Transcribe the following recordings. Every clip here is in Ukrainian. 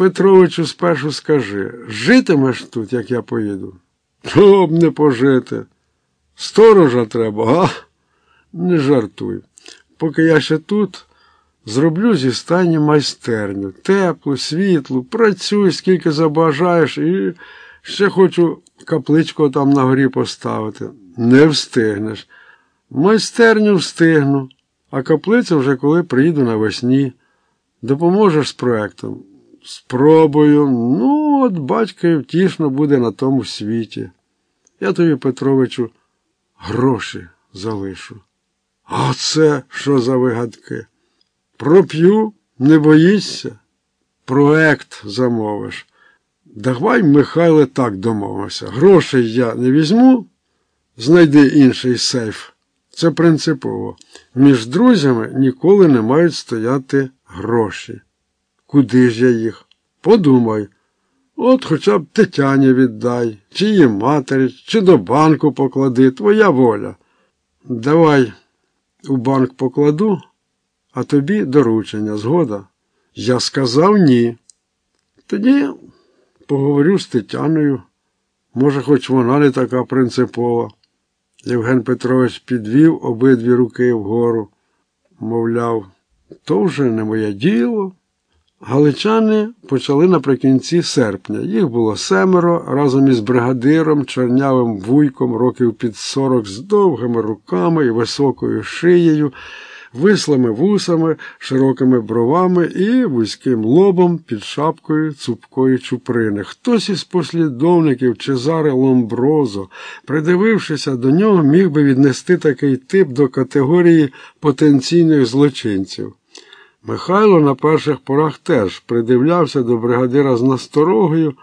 Петровичу спершу скажи, житимеш тут, як я поїду? То не пожити. Сторожа треба, а? Не жартуй. Поки я ще тут, зроблю зі стайні майстерню. Теплу, світлу, працюй, скільки забажаєш, і ще хочу капличку там на горі поставити. Не встигнеш. Майстерню встигну, а каплицю вже коли приїду навесні. Допоможеш з проектом? Спробую. Ну, от батько втішно буде на тому світі. Я тобі, Петровичу, гроші залишу. А це що за вигадки? Проп'ю, не боїшся? Проект замовиш. Давай, Михайле, так домовимося. Грошей я не візьму, знайди інший сейф. Це принципово. Між друзями ніколи не мають стояти гроші. Куди ж я їх? Подумай. От хоча б Тетяні віддай, чи її матері, чи до банку поклади, твоя воля. Давай у банк покладу, а тобі доручення, згода. Я сказав ні. Тоді поговорю з Тетяною. Може, хоч вона не така принципова. Євген Петрович підвів обидві руки вгору, мовляв, то вже не моє діло. Галичани почали наприкінці серпня. Їх було семеро разом із бригадиром, чорнявим вуйком, років під сорок, з довгими руками і високою шиєю, вислими вусами, широкими бровами і вузьким лобом під шапкою цупкої чуприни. Хтось із послідовників Чезаре Ломброзо, придивившися до нього, міг би віднести такий тип до категорії потенційних злочинців. Михайло на перших порах теж придивлявся до бригадира з насторогою,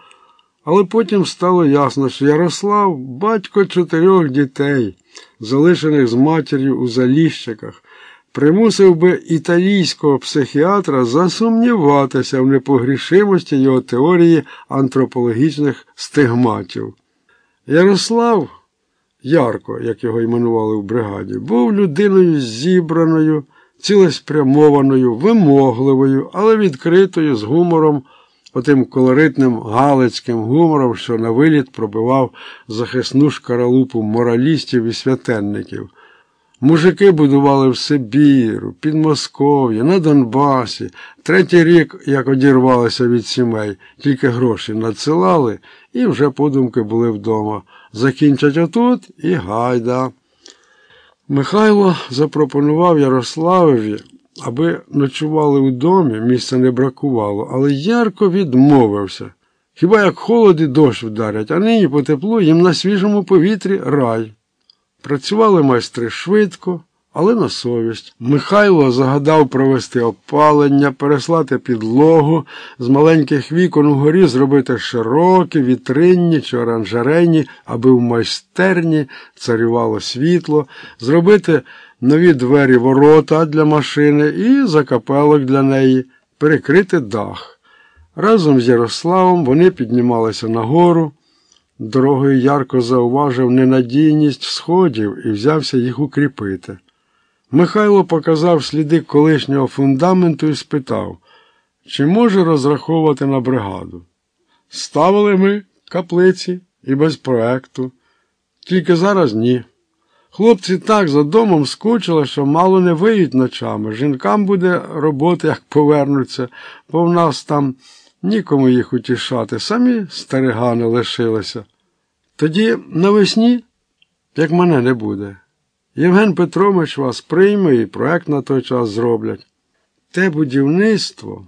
але потім стало ясно, що Ярослав батько чотирьох дітей, залишених з матір'ю у Заліщиках, примусив би італійського психіатра засумніватися в непогрішимості його теорії антропологічних стигматів. Ярослав, Ярко, як його іменували в бригаді, був людиною зібраною цілеспрямованою, вимогливою, але відкритою з гумором, отим колоритним галицьким гумором, що на виліт пробивав захисну шкаралупу моралістів і святенників. Мужики будували в Сибіру, Підмосков'ї, на Донбасі. Третій рік, як одірвалися від сімей, тільки гроші надсилали і вже подумки були вдома. Закінчать отут і гайда. Михайло запропонував Ярославові, аби ночували у домі, місця не бракувало, але ярко відмовився. Хіба як холод і дощ вдарять, а нині по теплу їм на свіжому повітрі рай. Працювали майстри швидко, але на совість. Михайло загадав провести опалення, переслати підлогу, з маленьких вікон угорі зробити широкі, вітринні чи оранжерейні, аби в майстерні царювало світло, зробити нові двері ворота для машини і закапелок для неї, перекрити дах. Разом з Ярославом вони піднімалися нагору. Дорогою ярко зауважив ненадійність сходів і взявся їх укріпити. Михайло показав сліди колишнього фундаменту і спитав, чи може розраховувати на бригаду. Ставили ми каплиці і без проекту, тільки зараз ні. Хлопці так за домом скучили, що мало не виють ночами. Жінкам буде робота, як повернуться, бо в нас там нікому їх утішати, самі старигани лишилися. Тоді навесні, як мене не буде. Євген Петрович вас прийме і проект на той час зроблять. Те будівництво,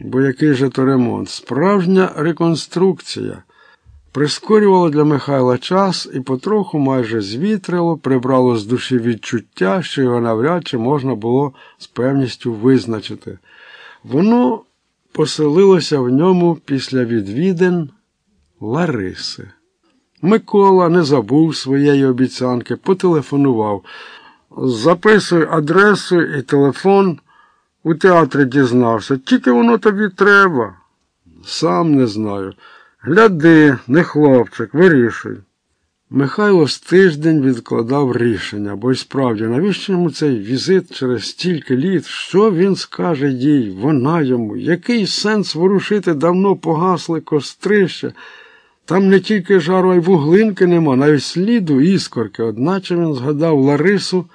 бо який же то ремонт, справжня реконструкція, прискорювало для Михайла час і потроху майже звітрило, прибрало з душі відчуття, що його навряд чи можна було з певністю визначити. Воно поселилося в ньому після відвідин Лариси. Микола не забув своєї обіцянки, потелефонував. Записуй адресу і телефон. У театрі дізнався. Тільки воно тобі треба. Сам не знаю. Гляди, не хлопчик, вирішуй. Михайло з тиждень відкладав рішення, бо й справді, навіщо йому цей візит через стільки літ? Що він скаже їй, вона йому? Який сенс ворушити давно погасли кострища? Там не тільки жару, а й вуглинки нема, навіть сліду іскорки. Одначе він згадав Ларису,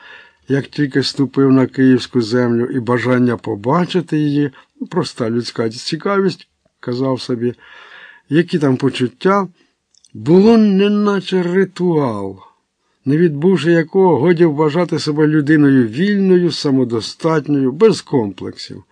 як тільки ступив на київську землю, і бажання побачити її, проста людська цікавість, казав собі, які там почуття, було неначе ритуал, не відбувши якого годі вважати себе людиною вільною, самодостатньою, без комплексів.